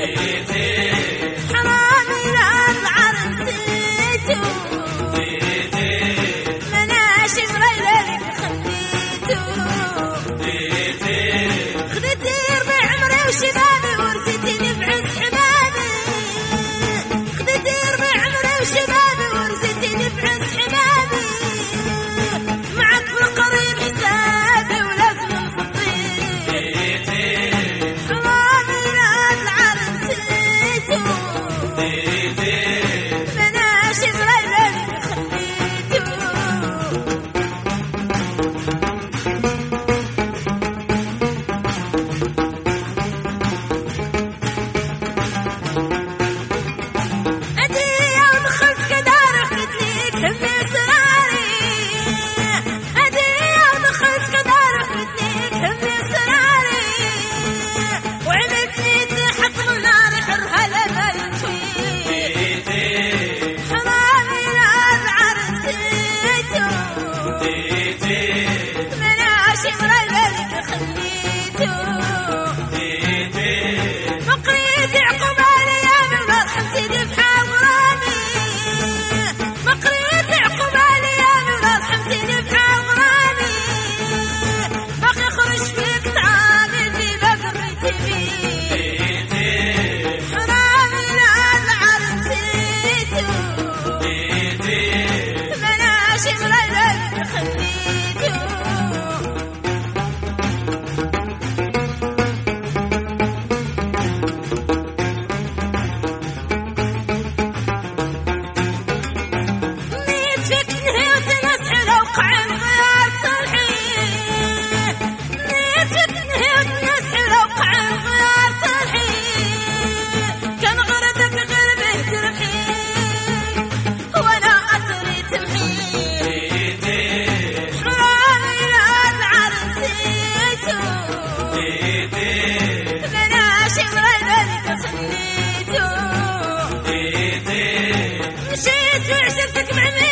Hey, hey. عشرتك معني